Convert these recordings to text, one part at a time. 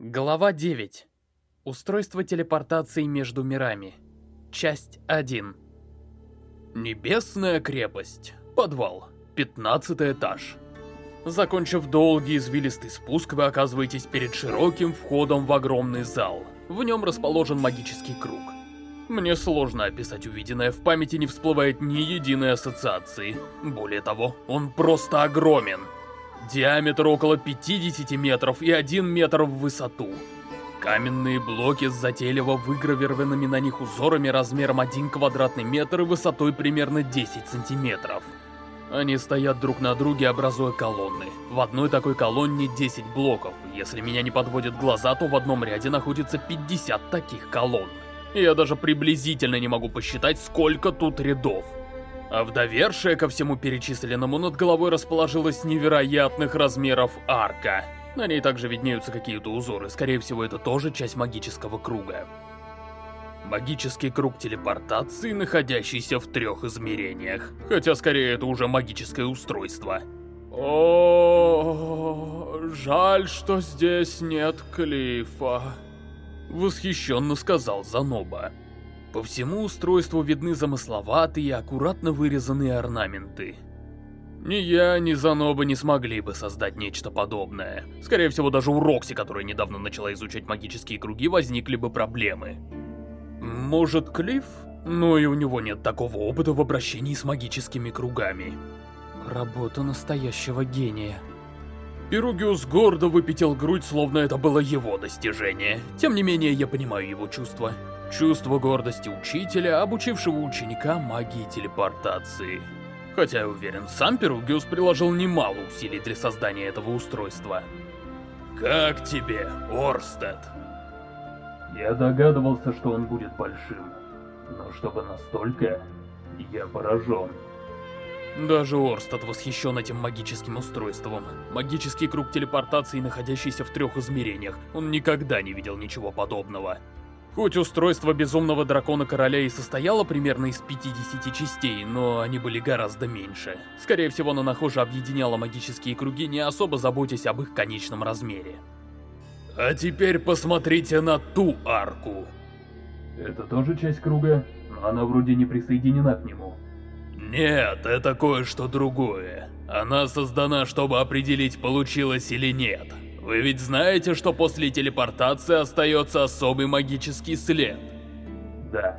Глава 9. Устройство телепортации между мирами. Часть 1. Небесная крепость. Подвал. 15 этаж. Закончив долгий извилистый спуск, вы оказываетесь перед широким входом в огромный зал. В нем расположен магический круг. Мне сложно описать увиденное, в памяти не всплывает ни единой ассоциации. Более того, он просто огромен. Диаметр около 50 метров и 1 метр в высоту. Каменные блоки с затейливо выгравированными на них узорами размером 1 квадратный метр и высотой примерно 10 сантиметров. Они стоят друг на друге, образуя колонны. В одной такой колонне 10 блоков. Если меня не подводят глаза, то в одном ряде находится 50 таких колонн. Я даже приблизительно не могу посчитать, сколько тут рядов. А в довершие ко всему перечисленному над головой расположилась невероятных размеров арка. На ней также виднеются какие-то узоры, скорее всего это тоже часть магического круга. Магический круг телепортации, находящийся в трех измерениях. Хотя скорее это уже магическое устройство. О, жаль, что здесь нет Клифа. Восхищенно сказал Заноба. По всему устройству видны замысловатые аккуратно вырезанные орнаменты. Ни я, ни Заноба не смогли бы создать нечто подобное. Скорее всего, даже у Рокси, которая недавно начала изучать магические круги, возникли бы проблемы. Может, Клифф? Но и у него нет такого опыта в обращении с магическими кругами. Работа настоящего гения. Перугиус гордо выпятил грудь, словно это было его достижение. Тем не менее, я понимаю его чувства. Чувство гордости учителя, обучившего ученика магии телепортации. Хотя я уверен, сам Перугиус приложил немало усилий для создания этого устройства. «Как тебе, Орстед?» Я догадывался, что он будет большим, но чтобы настолько, я поражен. Даже Орстед восхищен этим магическим устройством. Магический круг телепортации, находящийся в трех измерениях. Он никогда не видел ничего подобного. Хоть устройство Безумного Дракона Короля и состояло примерно из 50 частей, но они были гораздо меньше. Скорее всего, Нанахожа объединяла магические круги, не особо заботясь об их конечном размере. А теперь посмотрите на ту арку. Это тоже часть круга, но она вроде не присоединена к нему. Нет, это кое-что другое. Она создана, чтобы определить, получилось или нет. Вы ведь знаете, что после телепортации остается особый магический след? Да.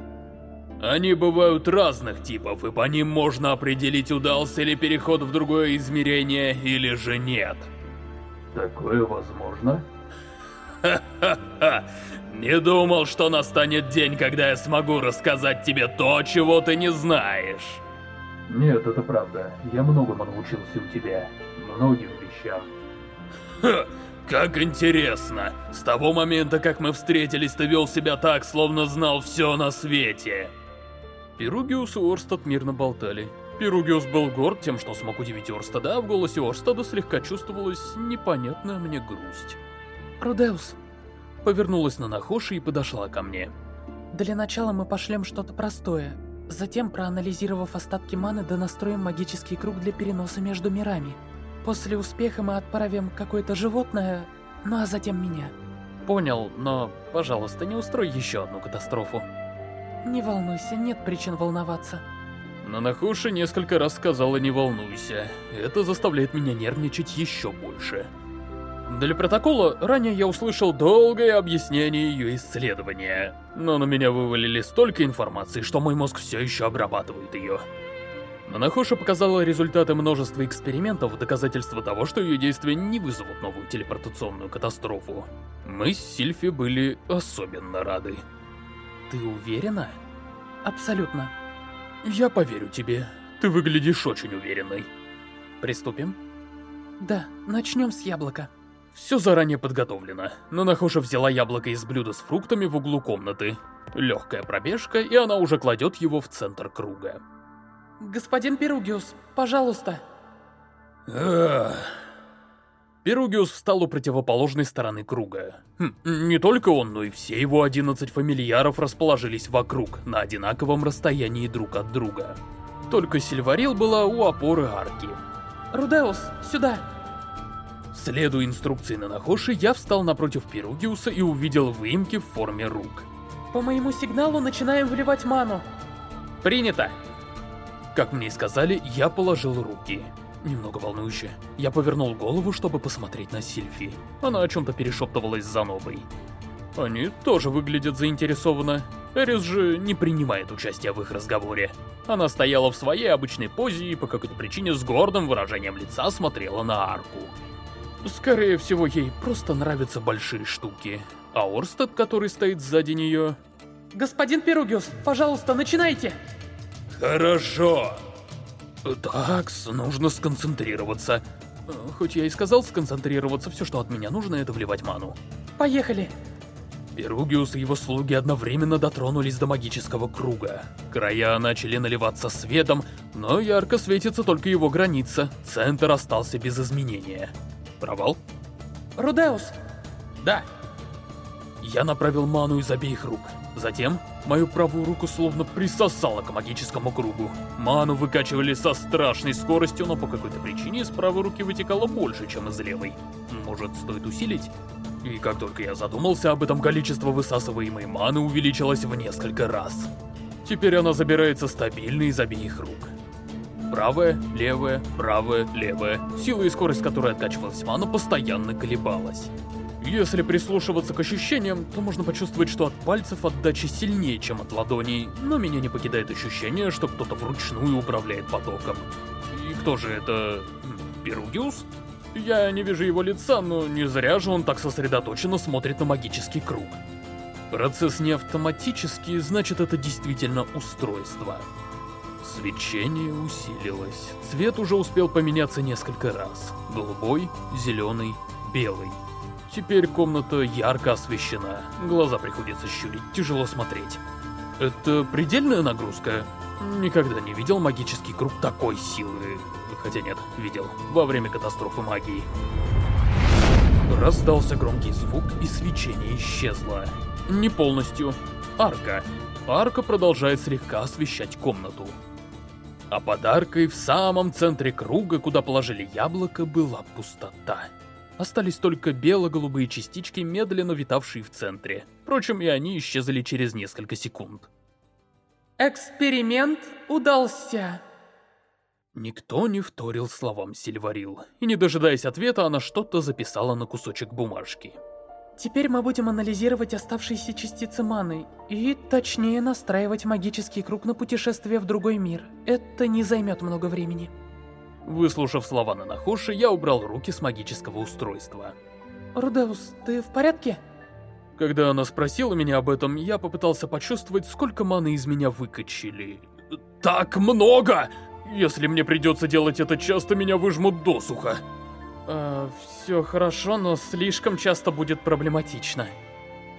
Они бывают разных типов, и по ним можно определить, удался ли переход в другое измерение или же нет. Такое возможно? Ха-ха-ха! Не думал, что настанет день, когда я смогу рассказать тебе то, чего ты не знаешь. Нет, это правда. Я многому научился у тебя. Многим вещам. Ха! Как интересно. С того момента, как мы встретились, ты вел себя так, словно знал все на свете. Перугиус и Орстад мирно болтали. Перугиус был горд тем, что смог удивить Орстада, а в голосе Орстада слегка чувствовалась непонятная мне грусть. «Рудеус!» Повернулась на Нахоши и подошла ко мне. «Для начала мы пошлем что-то простое. Затем, проанализировав остатки маны, донастроим магический круг для переноса между мирами. После успеха мы отправим какое-то животное, ну а затем меня. Понял, но, пожалуйста, не устрой еще одну катастрофу. Не волнуйся, нет причин волноваться. Нанахуши несколько раз сказала «не волнуйся». Это заставляет меня нервничать еще больше. Для протокола ранее я услышал долгое объяснение ее исследования, но на меня вывалили столько информации, что мой мозг все еще обрабатывает ее. Монахоша показала результаты множества экспериментов, доказательства того, что ее действия не вызовут новую телепортационную катастрофу. Мы с Сильфи были особенно рады. Ты уверена? Абсолютно. Я поверю тебе. Ты выглядишь очень уверенной. Приступим? Да, начнем с яблока. Все заранее подготовлено. Нанахоша взяла яблоко из блюда с фруктами в углу комнаты. Легкая пробежка, и она уже кладет его в центр круга. Господин Перугиус, пожалуйста. Перугиус встал у противоположной стороны круга. Хм, не только он, но и все его 11 фамильяров расположились вокруг, на одинаковом расстоянии друг от друга. Только Сильварил была у опоры арки. Рудеус, сюда! Следуя инструкции Нанахоши, я встал напротив Перугиуса и увидел выемки в форме рук. По моему сигналу начинаем вливать ману. Принято! Как мне и сказали, я положил руки. Немного волнующе. Я повернул голову, чтобы посмотреть на Сильфи. Она о чем-то перешептывалась с Занобой. Они тоже выглядят заинтересованно. Эрис же не принимает участия в их разговоре. Она стояла в своей обычной позе и по какой-то причине с гордым выражением лица смотрела на арку. Скорее всего, ей просто нравятся большие штуки. А Орстед, который стоит сзади нее... Господин Перугиус, пожалуйста, начинайте! Хорошо. Так, нужно сконцентрироваться. Хоть я и сказал сконцентрироваться, все, что от меня нужно, это вливать ману. Поехали. Перугиус и его слуги одновременно дотронулись до магического круга. Края начали наливаться светом, но ярко светится только его граница. Центр остался без изменения. Провал? Рудеус. Да. Я направил ману из обеих рук. Затем мою правую руку словно присосало к магическому кругу. Ману выкачивали со страшной скоростью, но по какой-то причине из правой руки вытекало больше, чем из левой. Может, стоит усилить? И как только я задумался об этом, количество высасываемой маны увеличилось в несколько раз. Теперь она забирается стабильно из обеих рук. Правая, левая, правая, левая. Сила и скорость, которой откачивалась мана, постоянно колебалась. Если прислушиваться к ощущениям, то можно почувствовать, что от пальцев отдача сильнее, чем от ладоней, но меня не покидает ощущение, что кто-то вручную управляет потоком. И кто же это... Перугиус? Я не вижу его лица, но не зря же он так сосредоточенно смотрит на магический круг. Процесс не автоматический, значит это действительно устройство. Свечение усилилось. Цвет уже успел поменяться несколько раз. Голубой, зеленый, белый. Теперь комната ярко освещена. Глаза приходится щурить, тяжело смотреть. Это предельная нагрузка? Никогда не видел магический круг такой силы. Хотя нет, видел. Во время катастрофы магии. Раздался громкий звук, и свечение исчезло. Не полностью. Арка. Арка продолжает слегка освещать комнату. А подаркой в самом центре круга, куда положили яблоко, была пустота. Остались только бело-голубые частички, медленно витавшие в центре. Впрочем, и они исчезли через несколько секунд. Эксперимент удался. Никто не вторил словам Сильварил, и не дожидаясь ответа, она что-то записала на кусочек бумажки. Теперь мы будем анализировать оставшиеся частицы маны и точнее настраивать магический круг на путешествие в другой мир. Это не займет много времени. Выслушав слова Нанахоши, я убрал руки с магического устройства. Рудеус, ты в порядке? Когда она спросила меня об этом, я попытался почувствовать, сколько маны из меня выкачали. Так много! Если мне придется делать это часто, меня выжмут досуха. Э, все хорошо, но слишком часто будет проблематично.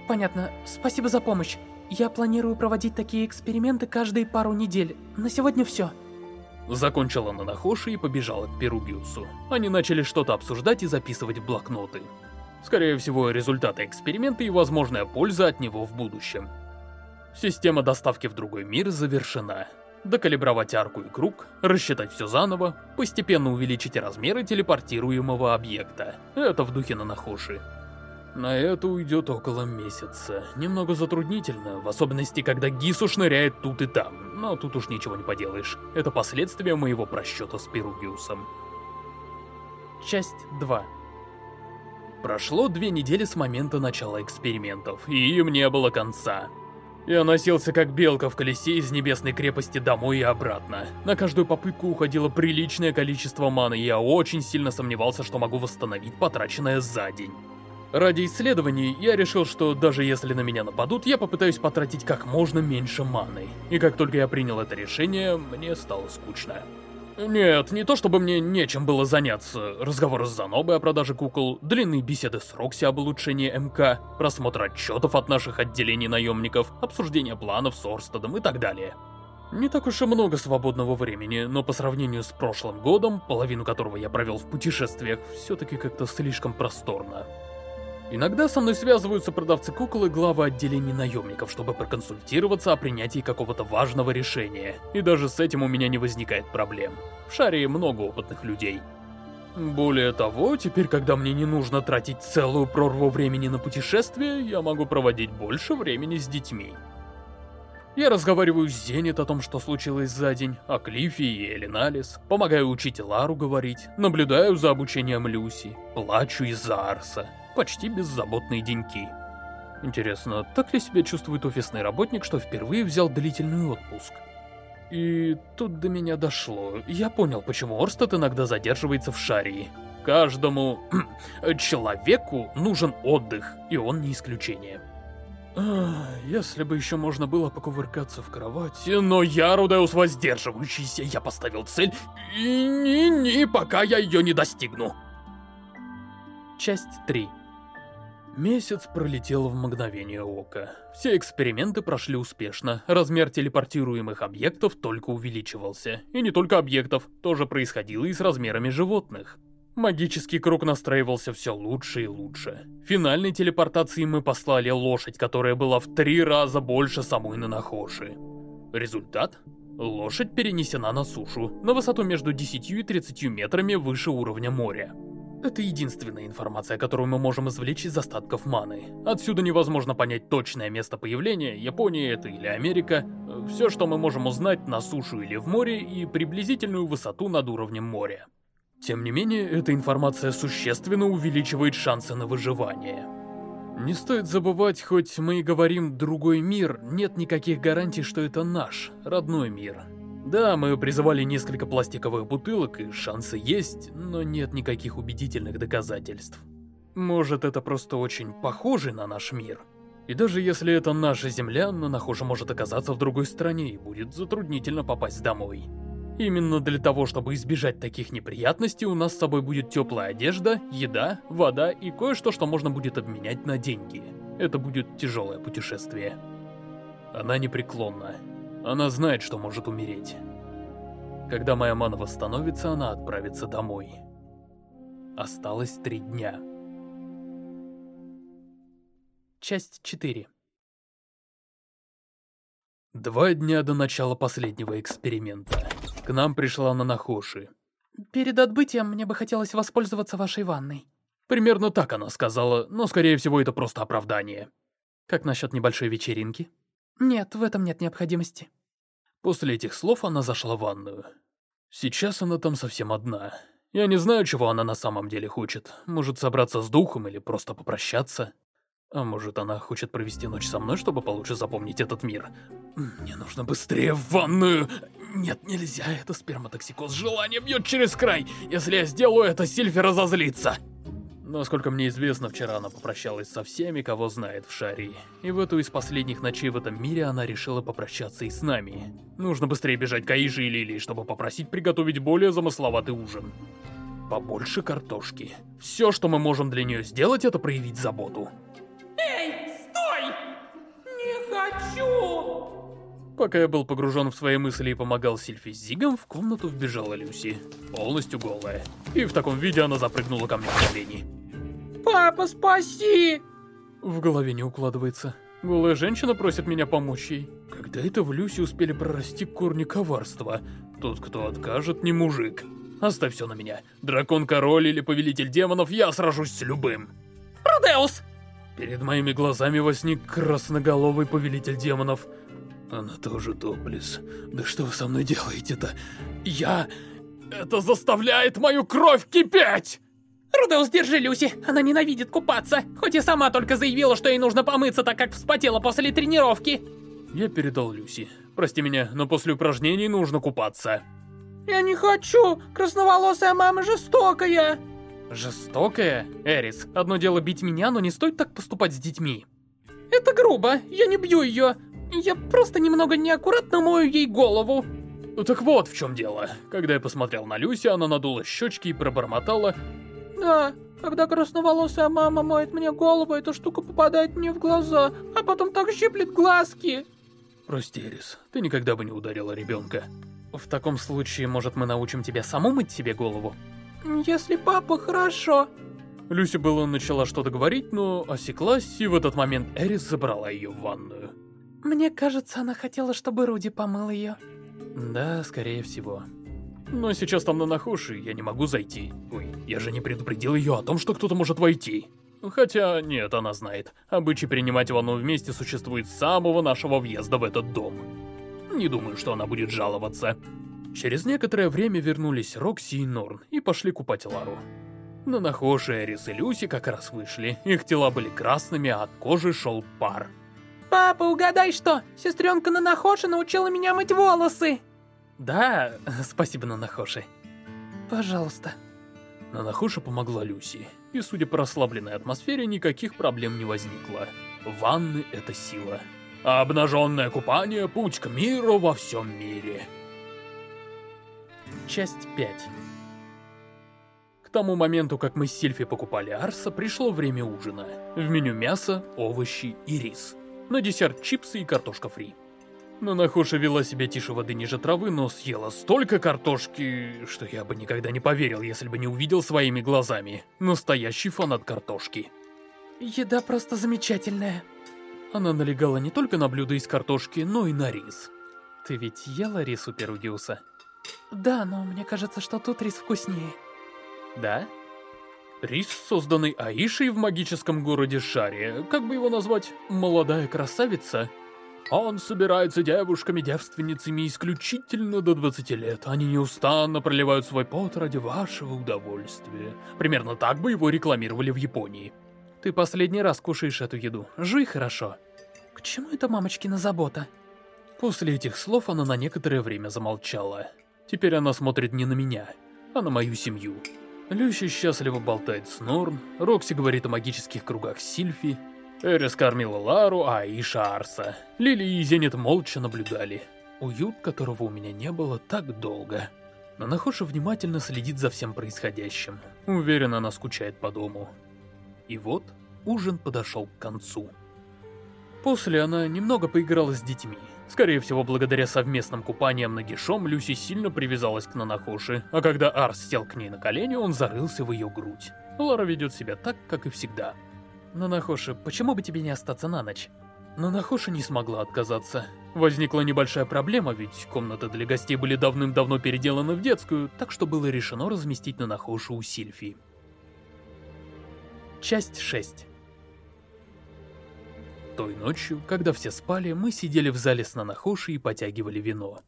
Понятно. Спасибо за помощь. Я планирую проводить такие эксперименты каждые пару недель. На сегодня все. Закончила Нанахоши и побежала к Перугиусу. Они начали что-то обсуждать и записывать в блокноты. Скорее всего, результаты эксперимента и возможная польза от него в будущем. Система доставки в другой мир завершена. Докалибровать арку и круг, рассчитать все заново, постепенно увеличить размеры телепортируемого объекта. Это в духе Нанахоши. На это уйдет около месяца. Немного затруднительно, в особенности, когда Гису шныряет тут и там. Но тут уж ничего не поделаешь. Это последствия моего просчета с Перугиусом. Часть 2 Прошло две недели с момента начала экспериментов, и им не было конца. Я носился как белка в колесе из небесной крепости домой и обратно. На каждую попытку уходило приличное количество маны, и я очень сильно сомневался, что могу восстановить потраченное за день. Ради исследований я решил, что даже если на меня нападут, я попытаюсь потратить как можно меньше маны. И как только я принял это решение, мне стало скучно. Нет, не то чтобы мне нечем было заняться. Разговоры с Занобой о продаже кукол, длинные беседы с Рокси об улучшении МК, просмотр отчетов от наших отделений наемников, обсуждение планов с Орстедом и так далее. Не так уж и много свободного времени, но по сравнению с прошлым годом, половину которого я провел в путешествиях, все-таки как-то слишком просторно. Иногда со мной связываются продавцы кукол и главы отделений наемников, чтобы проконсультироваться о принятии какого-то важного решения. И даже с этим у меня не возникает проблем. В шаре много опытных людей. Более того, теперь, когда мне не нужно тратить целую прорву времени на путешествие, я могу проводить больше времени с детьми. Я разговариваю с Зенит о том, что случилось за день, о Клиффе и Элиналис, помогаю учить Лару говорить, наблюдаю за обучением Люси, плачу из-за Арса. Почти беззаботные деньки. Интересно, так ли себя чувствует офисный работник, что впервые взял длительный отпуск? И тут до меня дошло. Я понял, почему Орстед иногда задерживается в Шарии. Каждому человеку нужен отдых, и он не исключение. если бы еще можно было покувыркаться в кровати... Но я, Рудеус воздерживающийся, я поставил цель, и ни-ни, пока я ее не достигну. Часть 3 Месяц пролетел в мгновение ока. Все эксперименты прошли успешно, размер телепортируемых объектов только увеличивался. И не только объектов, тоже происходило и с размерами животных. Магический круг настраивался все лучше и лучше. Финальной телепортации мы послали лошадь, которая была в три раза больше самой Нанахоши. Результат? Лошадь перенесена на сушу, на высоту между 10 и 30 метрами выше уровня моря. Это единственная информация, которую мы можем извлечь из остатков маны. Отсюда невозможно понять точное место появления, Япония это или Америка. Все, что мы можем узнать на сушу или в море, и приблизительную высоту над уровнем моря. Тем не менее, эта информация существенно увеличивает шансы на выживание. Не стоит забывать, хоть мы и говорим «другой мир», нет никаких гарантий, что это наш, родной мир. Да, мы призывали несколько пластиковых бутылок, и шансы есть, но нет никаких убедительных доказательств. Может, это просто очень похоже на наш мир. И даже если это наша земля, Нанахожа может оказаться в другой стране, и будет затруднительно попасть домой. Именно для того, чтобы избежать таких неприятностей, у нас с собой будет теплая одежда, еда, вода и кое-что, что можно будет обменять на деньги. Это будет тяжелое путешествие. Она непреклонна. Она знает, что может умереть. Когда моя мана восстановится, она отправится домой. Осталось три дня. Часть 4 Два дня до начала последнего эксперимента. К нам пришла Нанахоши. Перед отбытием мне бы хотелось воспользоваться вашей ванной. Примерно так она сказала, но скорее всего это просто оправдание. Как насчет небольшой вечеринки? Нет, в этом нет необходимости. После этих слов она зашла в ванную. Сейчас она там совсем одна. Я не знаю, чего она на самом деле хочет. Может собраться с духом или просто попрощаться. А может она хочет провести ночь со мной, чтобы получше запомнить этот мир. Мне нужно быстрее в ванную. Нет, нельзя, это сперматоксикоз. Желание бьет через край. Если я сделаю это, Сильфи разозлится. Насколько мне известно, вчера она попрощалась со всеми, кого знает в Шарии. И в эту из последних ночей в этом мире она решила попрощаться и с нами. Нужно быстрее бежать к Аиже и Лилии, чтобы попросить приготовить более замысловатый ужин. Побольше картошки. Все, что мы можем для нее сделать, это проявить заботу. Эй, стой! Не хочу! Пока я был погружен в свои мысли и помогал Сильфи с Зигом, в комнату вбежала Люси, полностью голая. И в таком виде она запрыгнула ко мне в колени. Папа, спаси! В голове не укладывается. Голая женщина просит меня помочь ей. Когда это в Люси успели прорасти корни коварства? Тот, кто откажет, не мужик. Оставь все на меня. Дракон-король или повелитель демонов, я сражусь с любым. Рудеус! Перед моими глазами возник красноголовый повелитель демонов. Она тоже топлес. Да что вы со мной делаете-то? Я... Это заставляет мою кровь кипеть! Рудеус, держи Люси, она ненавидит купаться, хоть и сама только заявила, что ей нужно помыться, так как вспотела после тренировки. Я передал Люси. Прости меня, но после упражнений нужно купаться. Я не хочу, красноволосая мама жестокая. Жестокая? Эрис, одно дело бить меня, но не стоит так поступать с детьми. Это грубо, я не бью ее. Я просто немного неаккуратно мою ей голову. Так вот в чем дело. Когда я посмотрел на Люси, она надула щечки и пробормотала. Да, когда красноволосая мама моет мне голову, эта штука попадает мне в глаза, а потом так щиплет глазки. Прости, Эрис, ты никогда бы не ударила ребенка. В таком случае, может, мы научим тебя саму мыть себе голову? Если папа хорошо. Люси было начала что-то говорить, но осеклась, и в этот момент Эрис забрала ее в ванную. Мне кажется, она хотела, чтобы Руди помыл ее. Да, скорее всего. Но сейчас там Нанахоши, я не могу зайти. Ой, я же не предупредил ее о том, что кто-то может войти. Хотя, нет, она знает. Обычай принимать ванну вместе существует с самого нашего въезда в этот дом. Не думаю, что она будет жаловаться. Через некоторое время вернулись Рокси и Норн и пошли купать Лару. Нанахоши, Эрис и Люси как раз вышли. Их тела были красными, а от кожи шел пар. Папа, угадай что? Сестренка Нанахоши научила меня мыть волосы. Да, спасибо, Нанахоши. Пожалуйста. Нанахоши помогла Люси, и судя по расслабленной атмосфере, никаких проблем не возникло. Ванны — это сила. А обнаженное купание — путь к миру во всем мире. Часть 5 К тому моменту, как мы с Сильфи покупали Арса, пришло время ужина. В меню мясо, овощи и рис. На десерт чипсы и картошка фри. Нанахоша вела себя тише воды ниже травы, но съела столько картошки, что я бы никогда не поверил, если бы не увидел своими глазами. Настоящий фанат картошки. Еда просто замечательная. Она налегала не только на блюда из картошки, но и на рис. Ты ведь ела рис у Перугиуса? Да, но мне кажется, что тут рис вкуснее. Да? Рис, созданный Аишей в магическом городе Шаре, как бы его назвать, молодая красавица. Он собирается девушками-девственницами исключительно до 20 лет. Они неустанно проливают свой пот ради вашего удовольствия. Примерно так бы его рекламировали в Японии. Ты последний раз кушаешь эту еду. Жуй хорошо. К чему это мамочкина забота? После этих слов она на некоторое время замолчала. Теперь она смотрит не на меня, а на мою семью. Люси счастливо болтает с Норн, Рокси говорит о магических кругах Сильфи, Эрис кормила Лару, а Иша Арса. Лили и Зенит молча наблюдали. Уют, которого у меня не было так долго. Нанахоша внимательно следит за всем происходящим. Уверен, она скучает по дому. И вот ужин подошел к концу. После она немного поиграла с детьми. Скорее всего, благодаря совместным купаниям нагишом, Люси сильно привязалась к Нанахоши, а когда Арс сел к ней на колени, он зарылся в ее грудь. Лара ведет себя так, как и всегда. Нанахоши, почему бы тебе не остаться на ночь? Нанахоши не смогла отказаться. Возникла небольшая проблема, ведь комнаты для гостей были давным-давно переделаны в детскую, так что было решено разместить Нанахоши у Сильфи. Часть 6 Той ночью, когда все спали, мы сидели в зале с Нанахоши и потягивали вино.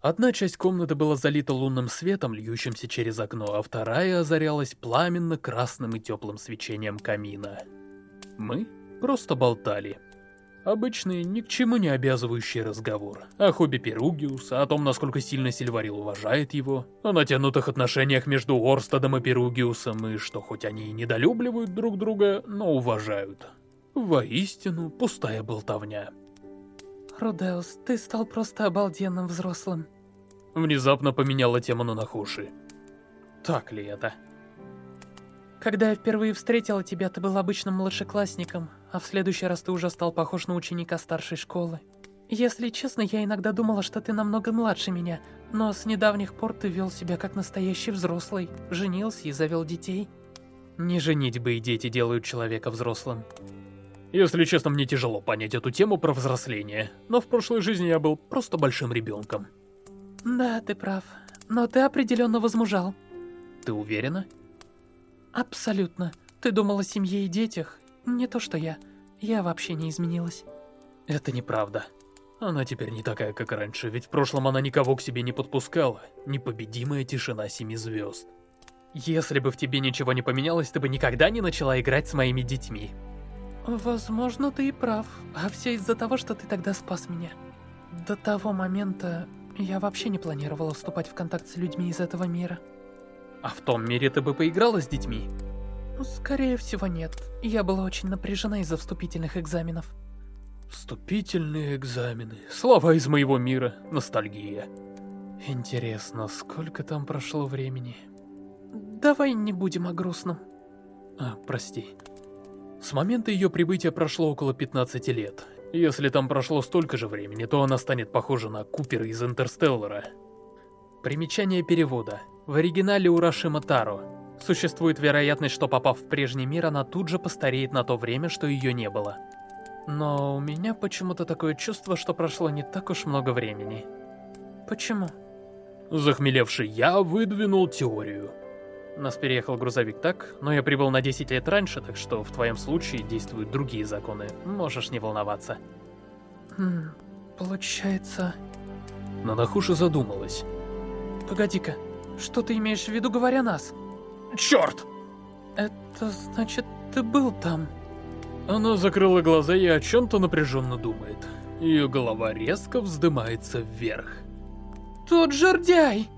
Одна часть комнаты была залита лунным светом, льющимся через окно, а вторая озарялась пламенно-красным и теплым свечением камина. Мы просто болтали. Обычный, ни к чему не обязывающий разговор. О хобби Перугиуса, о том, насколько сильно Сильварил уважает его, о натянутых отношениях между Орстадом и Перугиусом, и что хоть они и недолюбливают друг друга, но уважают. Воистину, пустая болтовня. Рудеус, ты стал просто обалденным взрослым. Внезапно поменяла тему на Нахуши. Так ли это? Когда я впервые встретила тебя, ты был обычным младшеклассником, а в следующий раз ты уже стал похож на ученика старшей школы. Если честно, я иногда думала, что ты намного младше меня, но с недавних пор ты вел себя как настоящий взрослый, женился и завел детей. Не женить бы и дети делают человека взрослым. Если честно, мне тяжело понять эту тему про взросление, но в прошлой жизни я был просто большим ребенком. Да, ты прав, но ты определенно возмужал. Ты уверена? Абсолютно. Ты думал о семье и детях. Не то что я. Я вообще не изменилась. Это неправда. Она теперь не такая, как раньше, ведь в прошлом она никого к себе не подпускала. Непобедимая тишина семи звезд. Если бы в тебе ничего не поменялось, ты бы никогда не начала играть с моими детьми. Возможно, ты и прав. А все из-за того, что ты тогда спас меня. До того момента я вообще не планировала вступать в контакт с людьми из этого мира. А в том мире ты бы поиграла с детьми? Скорее всего, нет. Я была очень напряжена из-за вступительных экзаменов. Вступительные экзамены. Слова из моего мира. Ностальгия. Интересно, сколько там прошло времени? Давай не будем о грустном. А, прости. С момента ее прибытия прошло около 15 лет. Если там прошло столько же времени, то она станет похожа на Купера из Интерстеллара. Примечание перевода. В оригинале Урашима Таро. Существует вероятность, что попав в прежний мир, она тут же постареет на то время, что ее не было. Но у меня почему-то такое чувство, что прошло не так уж много времени. Почему? Захмелевший я выдвинул теорию. Нас переехал грузовик так, но я прибыл на 10 лет раньше, так что в твоем случае действуют другие законы. Можешь не волноваться. Хм, получается... Нанахуша задумалась. Погоди-ка, что ты имеешь в виду, говоря нас? Черт! Это значит, ты был там? Она закрыла глаза и о чем-то напряженно думает. Ее голова резко вздымается вверх. Тот жердяй!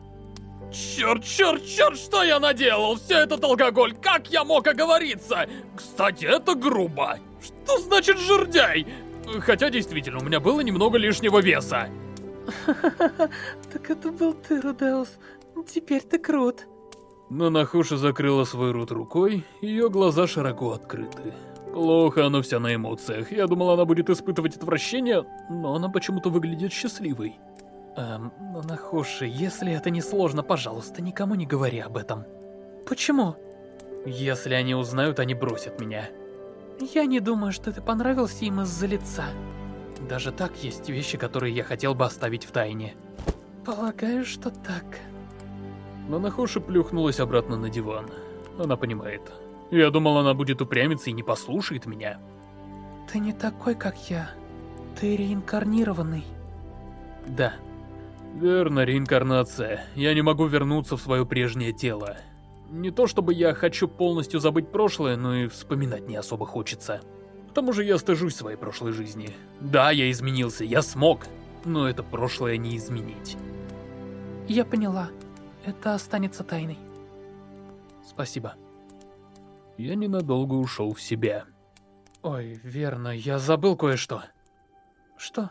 Черт, черт, черт, что я наделал? Все этот алкоголь, как я мог оговориться? Кстати, это грубо. Что значит жердяй? Хотя, действительно, у меня было немного лишнего веса. Так это был ты, Рудеус. Теперь ты крут. Но Нахуша закрыла свой рот рукой, ее глаза широко открыты. Плохо она вся на эмоциях. Я думал, она будет испытывать отвращение, но она почему-то выглядит счастливой. Эм, Нахуши, если это не сложно, пожалуйста, никому не говори об этом. Почему? Если они узнают, они бросят меня. Я не думаю, что ты понравился им из-за лица. Даже так есть вещи, которые я хотел бы оставить в тайне. Полагаю, что так. Но Нахоши плюхнулась обратно на диван. Она понимает. Я думал, она будет упрямиться и не послушает меня. Ты не такой, как я. Ты реинкарнированный. Да. Верно, реинкарнация. Я не могу вернуться в свое прежнее тело. Не то чтобы я хочу полностью забыть прошлое, но и вспоминать не особо хочется. К тому же я стыжусь своей прошлой жизни. Да, я изменился, я смог, но это прошлое не изменить. Я поняла. Это останется тайной. Спасибо. Я ненадолго ушел в себя. Ой, верно, я забыл кое-что. Что?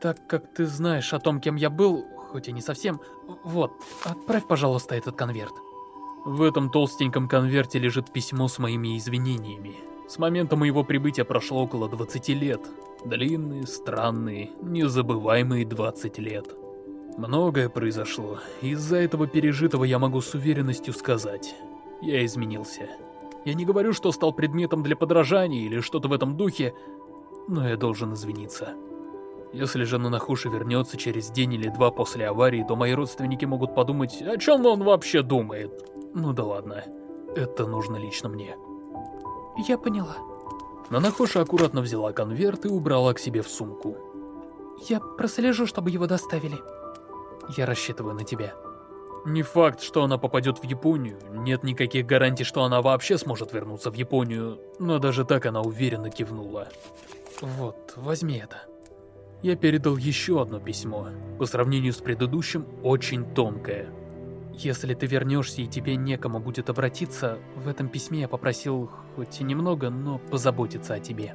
Так как ты знаешь о том, кем я был, хоть и не совсем, вот, отправь, пожалуйста, этот конверт. В этом толстеньком конверте лежит письмо с моими извинениями. С момента моего прибытия прошло около 20 лет. Длинные, странные, незабываемые 20 лет. Многое произошло. Из-за этого пережитого я могу с уверенностью сказать. Я изменился. Я не говорю, что стал предметом для подражания или что-то в этом духе, но я должен извиниться. Если же Нанахуши вернется через день или два после аварии, то мои родственники могут подумать, о чем он вообще думает. Ну да ладно, это нужно лично мне. Я поняла. Нанахоша аккуратно взяла конверт и убрала к себе в сумку. Я прослежу, чтобы его доставили. Я рассчитываю на тебя. Не факт, что она попадет в Японию, нет никаких гарантий, что она вообще сможет вернуться в Японию, но даже так она уверенно кивнула. Вот, возьми это. Я передал еще одно письмо, по сравнению с предыдущим, очень тонкое. Если ты вернешься и тебе некому будет обратиться, в этом письме я попросил, хоть и немного, но позаботиться о тебе.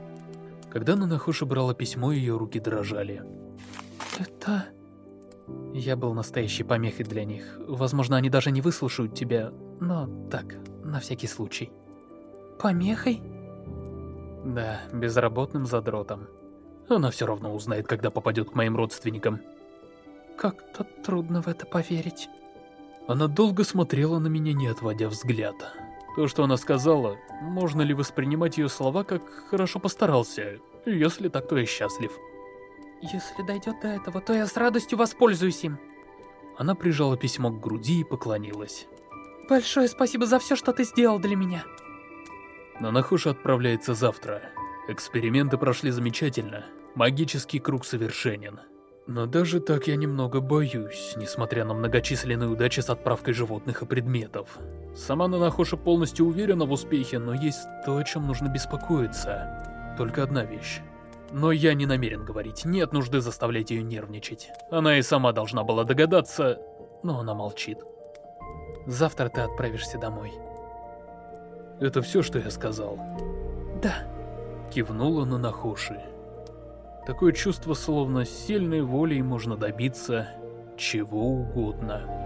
Когда Нанахоши брала письмо, ее руки дрожали. Это... Я был настоящей помехой для них. Возможно, они даже не выслушают тебя, но так, на всякий случай. Помехой? Да, безработным задротом. Она все равно узнает, когда попадет к моим родственникам. Как-то трудно в это поверить. Она долго смотрела на меня, не отводя взгляд. То, что она сказала, можно ли воспринимать ее слова как «хорошо постарался», если так, то я счастлив. Если дойдет до этого, то я с радостью воспользуюсь им. Она прижала письмо к груди и поклонилась. Большое спасибо за все, что ты сделал для меня. Нанахуша отправляется завтра. Эксперименты прошли замечательно. Магический круг совершенен. Но даже так я немного боюсь, несмотря на многочисленные удачи с отправкой животных и предметов. Сама Нанахоша полностью уверена в успехе, но есть то, о чем нужно беспокоиться. Только одна вещь. Но я не намерен говорить, нет нужды заставлять ее нервничать. Она и сама должна была догадаться, но она молчит. Завтра ты отправишься домой. Это все, что я сказал? Да. Кивнула на Нахоши. Такое чувство, словно сильной волей можно добиться чего угодно.